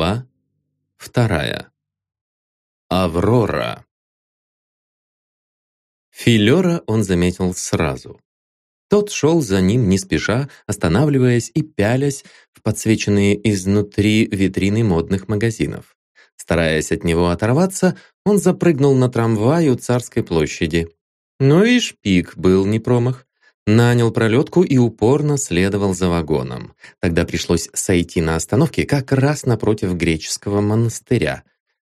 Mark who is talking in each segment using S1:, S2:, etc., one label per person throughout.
S1: Глава вторая. Аврора. Филера он заметил сразу. Тот шел за ним не спеша, останавливаясь и пялясь в подсвеченные изнутри витрины модных магазинов. Стараясь от него оторваться, он запрыгнул на трамвай у Царской площади. Но и шпик был не промах. Нанял пролетку и упорно следовал за вагоном. Тогда пришлось сойти на остановке как раз напротив греческого монастыря.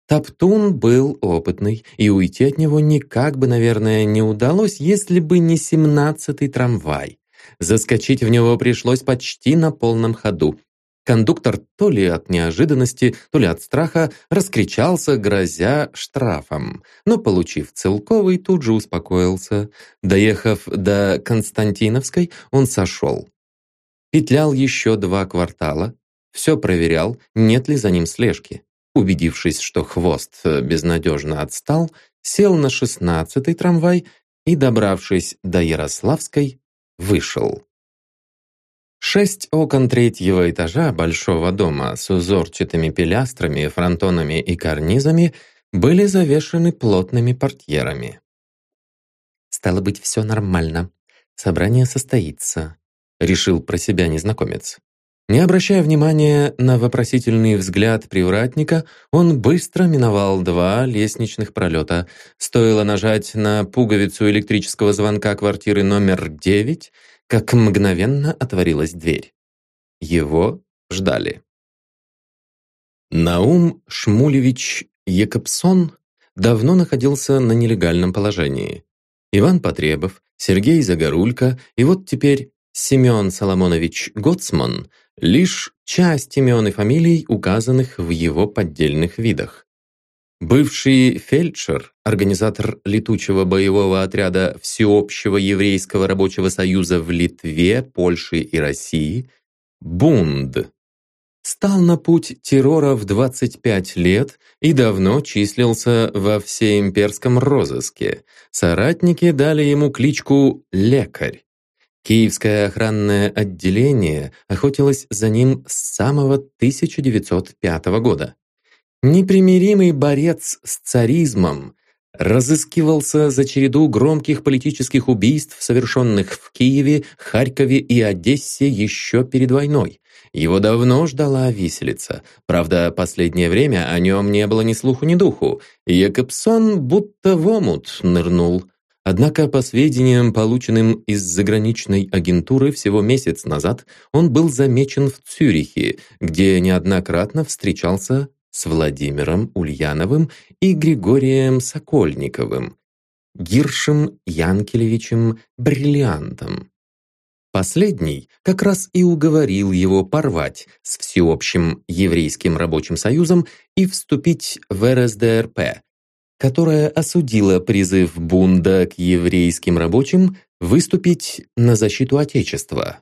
S1: Топтун был опытный, и уйти от него никак бы, наверное, не удалось, если бы не семнадцатый трамвай. Заскочить в него пришлось почти на полном ходу. Кондуктор то ли от неожиданности, то ли от страха раскричался, грозя штрафом. Но, получив целковый, тут же успокоился. Доехав до Константиновской, он сошел. Петлял еще два квартала, все проверял, нет ли за ним слежки. Убедившись, что хвост безнадежно отстал, сел на шестнадцатый трамвай и, добравшись до Ярославской, вышел. Шесть окон третьего этажа большого дома с узорчатыми пилястрами, фронтонами и карнизами были завешены плотными портьерами. «Стало быть, все нормально. Собрание состоится», — решил про себя незнакомец. Не обращая внимания на вопросительный взгляд привратника, он быстро миновал два лестничных пролета. Стоило нажать на пуговицу электрического звонка квартиры номер девять — как мгновенно отворилась дверь. Его ждали. Наум Шмулевич Екобсон давно находился на нелегальном положении. Иван Потребов, Сергей Загорулько и вот теперь Семен Соломонович Гоцман – лишь часть имен и фамилий, указанных в его поддельных видах. Бывший фельдшер, организатор летучего боевого отряда Всеобщего еврейского рабочего союза в Литве, Польше и России, Бунд, стал на путь террора в 25 лет и давно числился во всеимперском розыске. Соратники дали ему кличку «Лекарь». Киевское охранное отделение охотилось за ним с самого 1905 года. Непримиримый борец с царизмом разыскивался за череду громких политических убийств, совершенных в Киеве, Харькове и Одессе еще перед войной. Его давно ждала виселица. Правда, последнее время о нем не было ни слуху, ни духу. Якобсон будто в омут нырнул. Однако, по сведениям, полученным из заграничной агентуры всего месяц назад, он был замечен в Цюрихе, где неоднократно встречался с Владимиром Ульяновым и Григорием Сокольниковым, Гиршем Янкелевичем Бриллиантом. Последний как раз и уговорил его порвать с Всеобщим еврейским рабочим союзом и вступить в РСДРП, которая осудила призыв Бунда к еврейским рабочим выступить на защиту Отечества.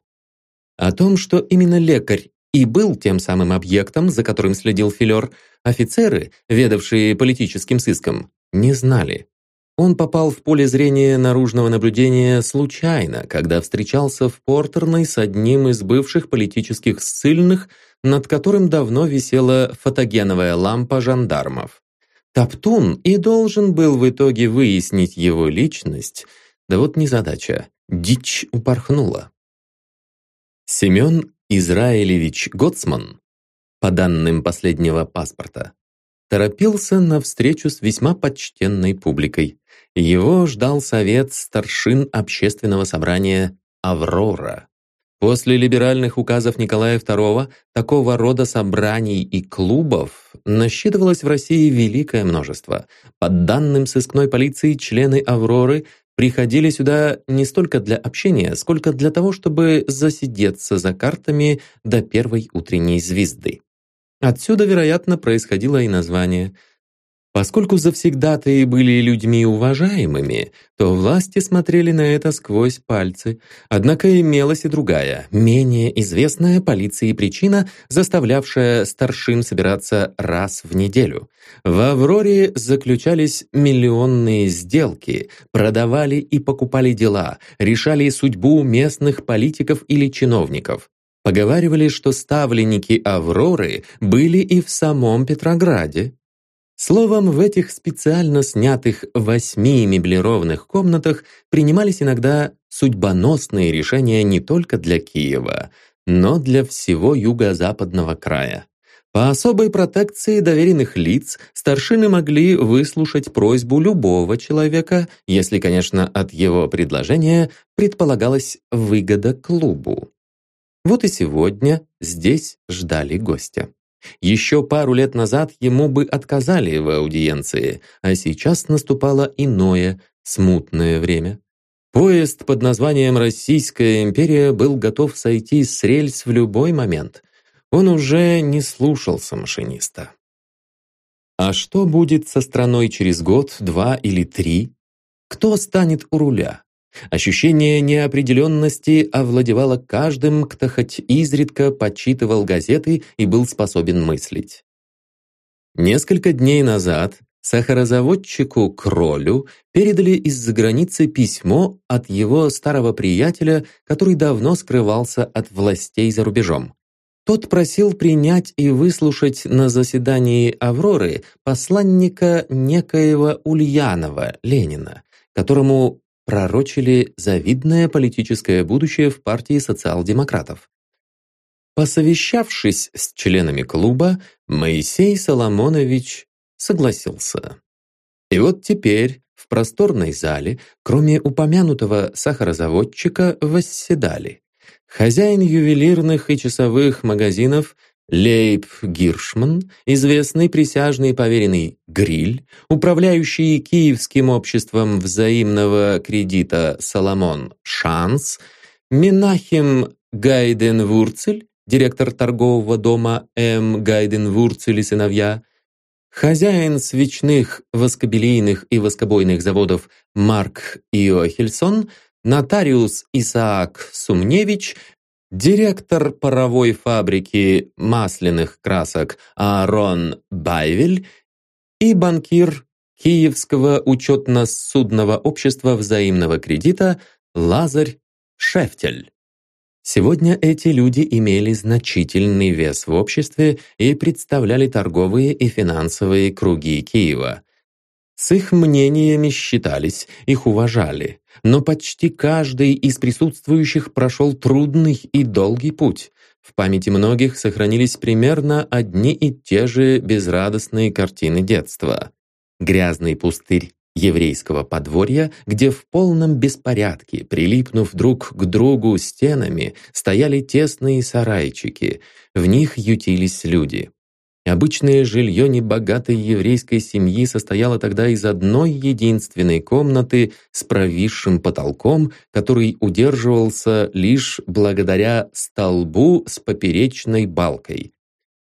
S1: О том, что именно лекарь и был тем самым объектом, за которым следил Филер, офицеры, ведавшие политическим сыском, не знали. Он попал в поле зрения наружного наблюдения случайно, когда встречался в Портерной с одним из бывших политических ссыльных, над которым давно висела фотогеновая лампа жандармов. Топтун и должен был в итоге выяснить его личность, да вот незадача, дичь упорхнула. Семен Израилевич Гоцман, по данным последнего паспорта, торопился на встречу с весьма почтенной публикой. Его ждал совет старшин общественного собрания «Аврора». После либеральных указов Николая II такого рода собраний и клубов насчитывалось в России великое множество. По данным сыскной полиции, члены «Авроры» приходили сюда не столько для общения, сколько для того, чтобы засидеться за картами до первой утренней звезды. Отсюда, вероятно, происходило и название – Поскольку завсегдатые были людьми уважаемыми, то власти смотрели на это сквозь пальцы. Однако имелась и другая, менее известная полиции причина, заставлявшая старшин собираться раз в неделю. В «Авроре» заключались миллионные сделки, продавали и покупали дела, решали судьбу местных политиков или чиновников. Поговаривали, что ставленники Авроры были и в самом Петрограде. Словом, в этих специально снятых восьми меблированных комнатах принимались иногда судьбоносные решения не только для Киева, но для всего юго-западного края. По особой протекции доверенных лиц старшины могли выслушать просьбу любого человека, если, конечно, от его предложения предполагалась выгода клубу. Вот и сегодня здесь ждали гостя. Еще пару лет назад ему бы отказали в аудиенции, а сейчас наступало иное, смутное время. Поезд под названием «Российская империя» был готов сойти с рельс в любой момент. Он уже не слушался машиниста. А что будет со страной через год, два или три? Кто станет у руля? Ощущение неопределенности овладевало каждым, кто хоть изредка почитывал газеты и был способен мыслить. Несколько дней назад сахарозаводчику Кролю передали из-за границы письмо от его старого приятеля, который давно скрывался от властей за рубежом. Тот просил принять и выслушать на заседании «Авроры» посланника некоего Ульянова Ленина, которому пророчили завидное политическое будущее в партии социал-демократов. Посовещавшись с членами клуба, Моисей Соломонович согласился. И вот теперь в просторной зале, кроме упомянутого сахарозаводчика, восседали хозяин ювелирных и часовых магазинов – Лейб Гиршман, известный присяжный поверенный Гриль, управляющий Киевским обществом взаимного кредита Соломон Шанс, Минахим Гайден-Вурцель, директор торгового дома М. Гайден-Вурцель и сыновья, хозяин свечных, воскобелийных и воскобойных заводов Марк Иохельсон, нотариус Исаак Сумневич Директор паровой фабрики масляных красок Аарон Байвель и банкир Киевского учетно-судного общества взаимного кредита Лазарь Шефтель. Сегодня эти люди имели значительный вес в обществе и представляли торговые и финансовые круги Киева. С их мнениями считались, их уважали но почти каждый из присутствующих прошел трудный и долгий путь. В памяти многих сохранились примерно одни и те же безрадостные картины детства. Грязный пустырь еврейского подворья, где в полном беспорядке, прилипнув друг к другу стенами, стояли тесные сарайчики. В них ютились люди. Обычное жилье небогатой еврейской семьи состояло тогда из одной единственной комнаты с провисшим потолком, который удерживался лишь благодаря столбу с поперечной балкой.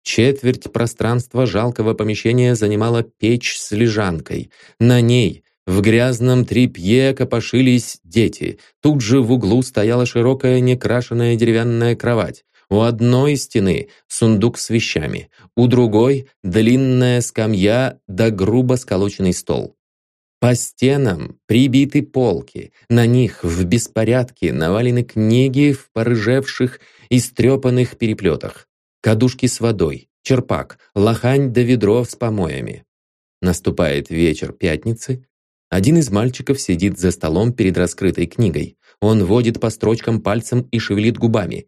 S1: Четверть пространства жалкого помещения занимала печь с лежанкой. На ней в грязном тряпье копошились дети. Тут же в углу стояла широкая некрашенная деревянная кровать. У одной стены сундук с вещами, у другой длинная скамья да грубо сколоченный стол. По стенам прибиты полки, на них в беспорядке навалены книги в порыжевших и стрепанных переплетах, кадушки с водой, черпак, лохань да ведро с помоями. Наступает вечер пятницы. Один из мальчиков сидит за столом перед раскрытой книгой. Он водит по строчкам пальцем и шевелит губами.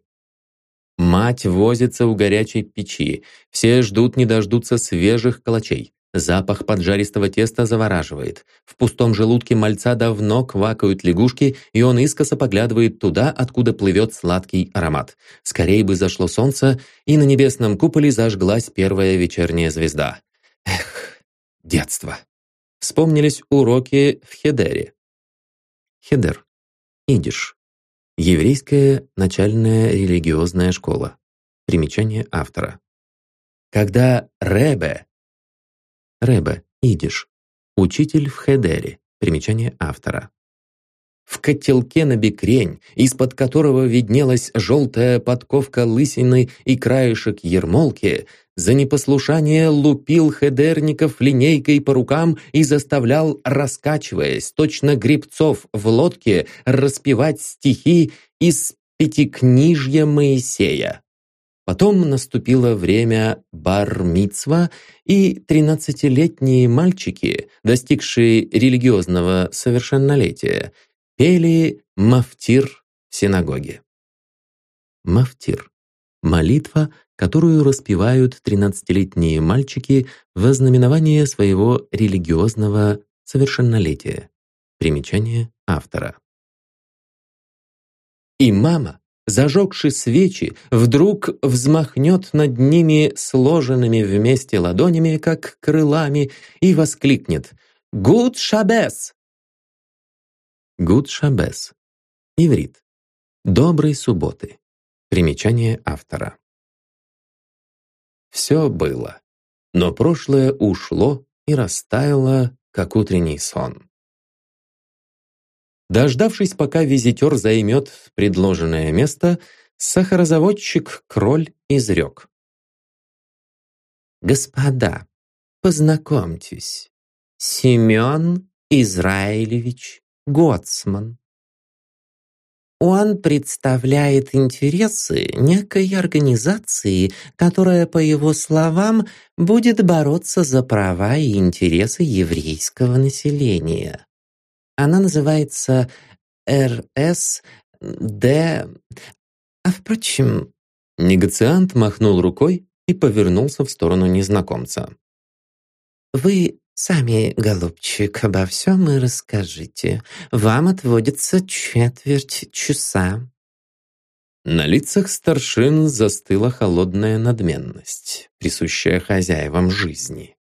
S1: Мать возится у горячей печи. Все ждут не дождутся свежих калачей. Запах поджаристого теста завораживает. В пустом желудке мальца давно квакают лягушки, и он искоса поглядывает туда, откуда плывет сладкий аромат. Скорей бы зашло солнце, и на небесном куполе зажглась первая вечерняя звезда. Эх, детство. Вспомнились уроки в Хедере. Хедер. Идиш. Еврейская начальная религиозная школа. Примечание автора. Когда Ребе, Ребе, идиш, учитель в Хедере, примечание автора. В котелке на бекрень, из-под которого виднелась желтая подковка лысины и краешек ермолки, за непослушание лупил хедерников линейкой по рукам и заставлял, раскачиваясь, точно грибцов в лодке, распевать стихи из Пятикнижья Моисея. Потом наступило время бар-мицва, и тринадцатилетние мальчики, достигшие религиозного совершеннолетия, пели мафтир в синагоге. Мафтир – молитва, которую распевают тринадцатилетние мальчики во знаменование своего религиозного совершеннолетия. Примечание автора. И мама, зажегши свечи, вдруг взмахнет над ними сложенными вместе ладонями, как крылами, и воскликнет «Гуд Шабес!» Гуд Шабес. Иврит. Доброй субботы. Примечание автора. Все было, но прошлое ушло и растаяло, как утренний сон. Дождавшись, пока визитер займет предложенное место, сахарозаводчик Кроль изрек. «Господа, познакомьтесь, Семен Израилевич Гоцман. Он представляет интересы некой организации, которая, по его словам, будет бороться за права и интересы еврейского населения. Она называется РСД... А впрочем... Негациант махнул рукой и повернулся в сторону незнакомца. «Вы сами, голубчик, обо всем и расскажите. Вам отводится четверть часа». На лицах старшин застыла холодная надменность, присущая хозяевам жизни.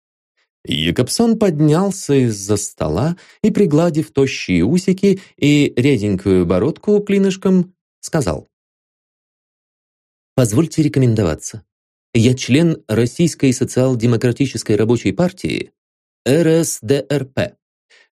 S1: Якобсон поднялся из-за стола и, пригладив тощие усики и реденькую бородку клинышком, сказал. «Позвольте рекомендоваться. Я член Российской социал-демократической рабочей партии РСДРП.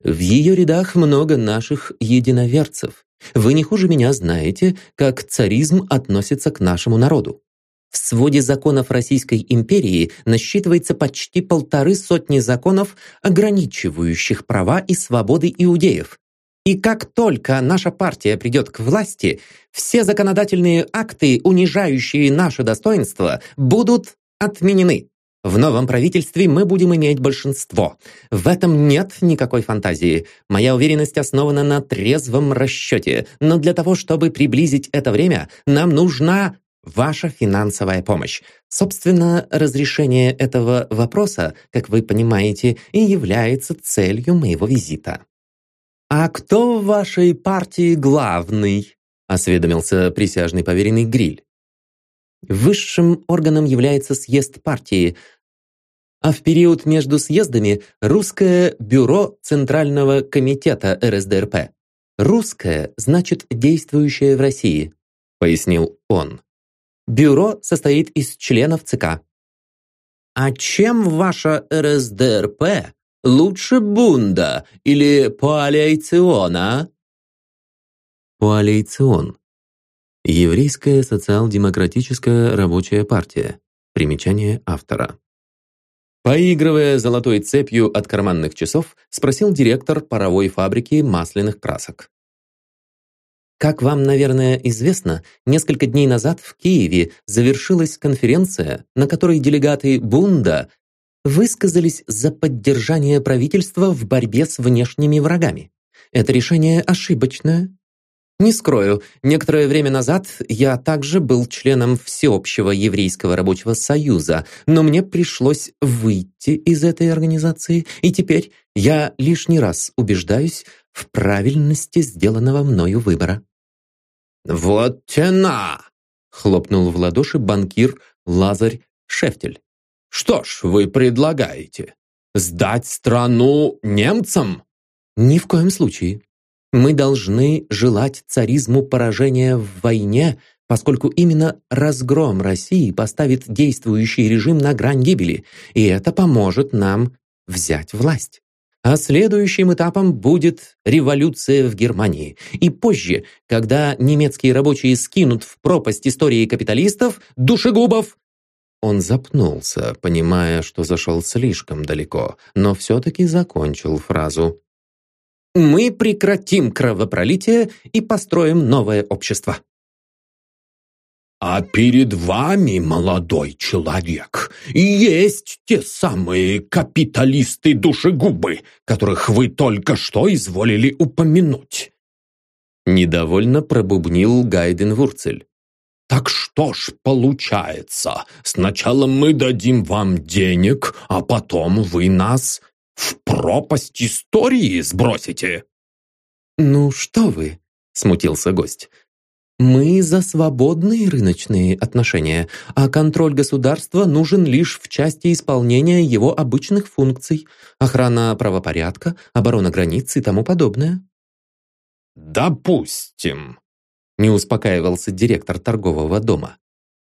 S1: В ее рядах много наших единоверцев. Вы не хуже меня знаете, как царизм относится к нашему народу. В своде законов Российской империи насчитывается почти полторы сотни законов, ограничивающих права и свободы иудеев. И как только наша партия придет к власти, все законодательные акты, унижающие наше достоинство, будут отменены. В новом правительстве мы будем иметь большинство. В этом нет никакой фантазии. Моя уверенность основана на трезвом расчете. Но для того, чтобы приблизить это время, нам нужна ваша финансовая помощь. Собственно, разрешение этого вопроса, как вы понимаете, и является целью моего визита. «А кто в вашей партии главный?» – осведомился присяжный поверенный Гриль. Высшим органом является съезд партии, а в период между съездами – Русское бюро Центрального комитета РСДРП. «Русское» значит «действующее в России», – пояснил он. Бюро состоит из членов ЦК. А чем ваша РСДРП лучше Бунда или Пуалейциона? Пуалейцион. Еврейская социал-демократическая рабочая партия. Примечание автора. Поигрывая золотой цепью от карманных часов, спросил директор паровой фабрики масляных красок. Как вам, наверное, известно, несколько дней назад в Киеве завершилась конференция, на которой делегаты Бунда высказались за поддержание правительства в борьбе с внешними врагами. Это решение ошибочное. Не скрою, некоторое время назад я также был членом Всеобщего еврейского рабочего союза, но мне пришлось выйти из этой организации, и теперь я лишний раз убеждаюсь в правильности сделанного мною выбора. «Вот тена!» — хлопнул в ладоши банкир Лазарь Шефтель. «Что ж вы предлагаете? Сдать страну немцам?» «Ни в коем случае. Мы должны желать царизму поражения в войне, поскольку именно разгром России поставит действующий режим на грань гибели, и это поможет нам взять власть. А следующим этапом будет революция в Германии. И позже, когда немецкие рабочие скинут в пропасть истории капиталистов, душегубов, он запнулся, понимая, что зашел слишком далеко, но все-таки закончил фразу. «Мы прекратим кровопролитие и построим новое общество».
S2: А перед вами, молодой человек, есть те самые капиталисты-душегубы, которых вы только что изволили упомянуть.
S1: Недовольно пробубнил Гайден Вурцель.
S2: Так что ж получается, сначала мы дадим вам денег, а потом вы нас в пропасть истории сбросите?
S1: Ну что вы, смутился гость. Мы за свободные рыночные отношения, а контроль государства нужен лишь в части исполнения его обычных функций – охрана правопорядка, оборона границ и тому подобное.
S2: «Допустим», –
S1: не успокаивался директор торгового дома.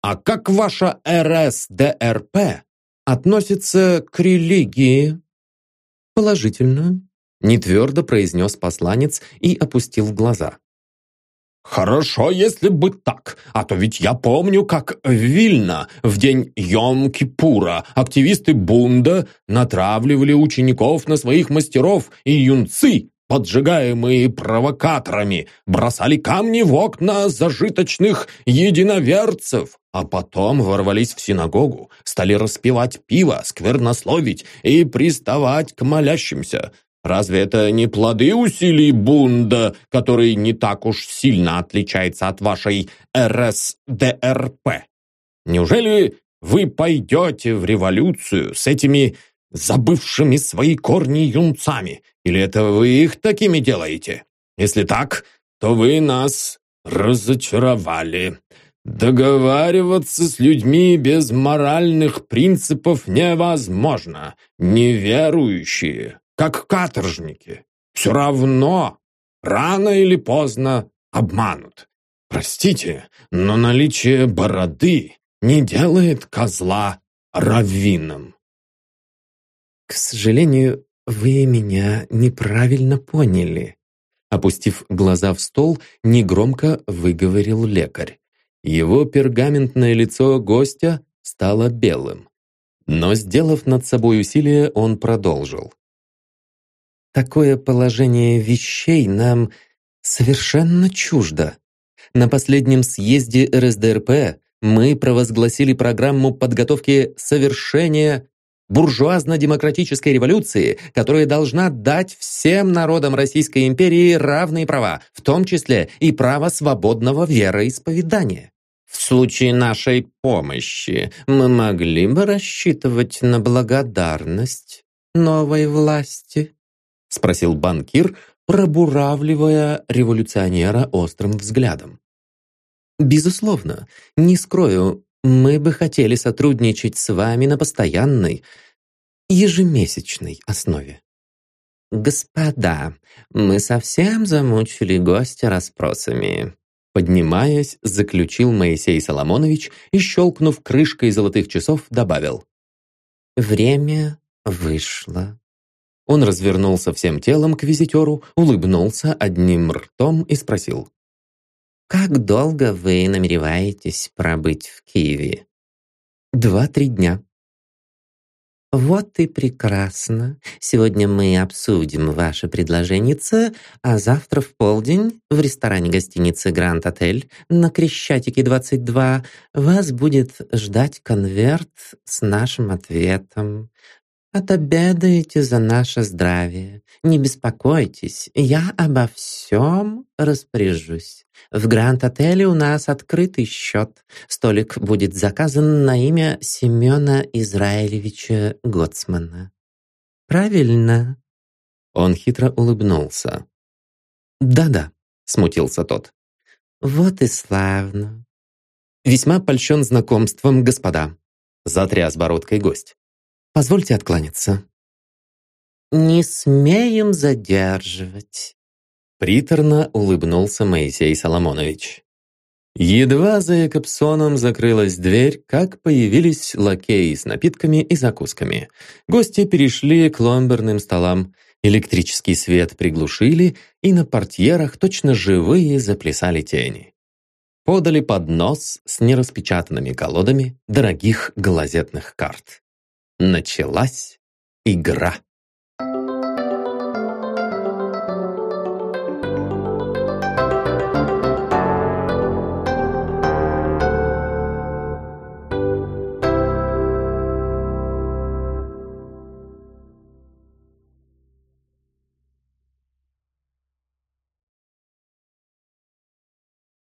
S2: «А как ваша РСДРП относится к религии?»
S1: «Положительно», – нетвердо произнес посланец и опустил глаза.
S2: «Хорошо, если бы так, а то ведь я помню, как в Вильно в день Йом-Кипура активисты Бунда натравливали учеников на своих мастеров и юнцы, поджигаемые провокаторами, бросали камни в окна зажиточных единоверцев, а потом ворвались в синагогу, стали распивать пиво, сквернословить и приставать к молящимся». Разве это не плоды усилий Бунда, который не так уж сильно отличается от вашей РСДРП? Неужели вы пойдете в революцию с этими забывшими свои корни юнцами? Или это вы их такими делаете? Если так, то вы нас разочаровали. Договариваться с людьми без моральных принципов невозможно. Неверующие как каторжники. Все равно, рано или поздно обманут. Простите, но наличие бороды не делает козла раввином.
S1: К сожалению, вы меня неправильно поняли. Опустив глаза в стол, негромко выговорил лекарь. Его пергаментное лицо гостя стало белым. Но, сделав над собой усилие, он продолжил. Такое положение вещей нам совершенно чуждо. На последнем съезде РСДРП мы провозгласили программу подготовки совершения буржуазно-демократической революции, которая должна дать всем народам Российской империи равные права, в том числе и право свободного вероисповедания. В случае нашей помощи мы могли бы рассчитывать на благодарность новой власти спросил банкир, пробуравливая революционера острым взглядом. «Безусловно, не скрою, мы бы хотели сотрудничать с вами на постоянной, ежемесячной основе». «Господа, мы совсем замучили гостя расспросами», Поднимаясь, заключил Моисей Соломонович и, щелкнув крышкой золотых часов, добавил. «Время вышло». Он развернулся всем телом к визитеру, улыбнулся одним ртом и спросил. «Как долго вы намереваетесь пробыть в Киеве?» «Два-три дня». «Вот и прекрасно. Сегодня мы обсудим ваше предложение, а завтра в полдень в ресторане гостиницы «Гранд Отель» на Крещатике 22 вас будет ждать конверт с нашим ответом. Отобедаете за наше здравие. Не беспокойтесь, я обо всем распоряжусь. В Гранд-отеле у нас открытый счет. Столик будет заказан на имя Семена Израилевича Гоцмана. Правильно?» Он хитро улыбнулся. «Да-да», — смутился тот. «Вот и славно». «Весьма польщен знакомством, господа», — затряс бородкой гость. Позвольте откланяться». «Не смеем задерживать», — приторно улыбнулся Моисей Соломонович. Едва за Якобсоном закрылась дверь, как появились лакеи с напитками и закусками. Гости перешли к ломберным столам. Электрический свет приглушили, и на портьерах точно живые заплясали тени. Подали поднос с нераспечатанными колодами дорогих глазетных карт. Началась игра.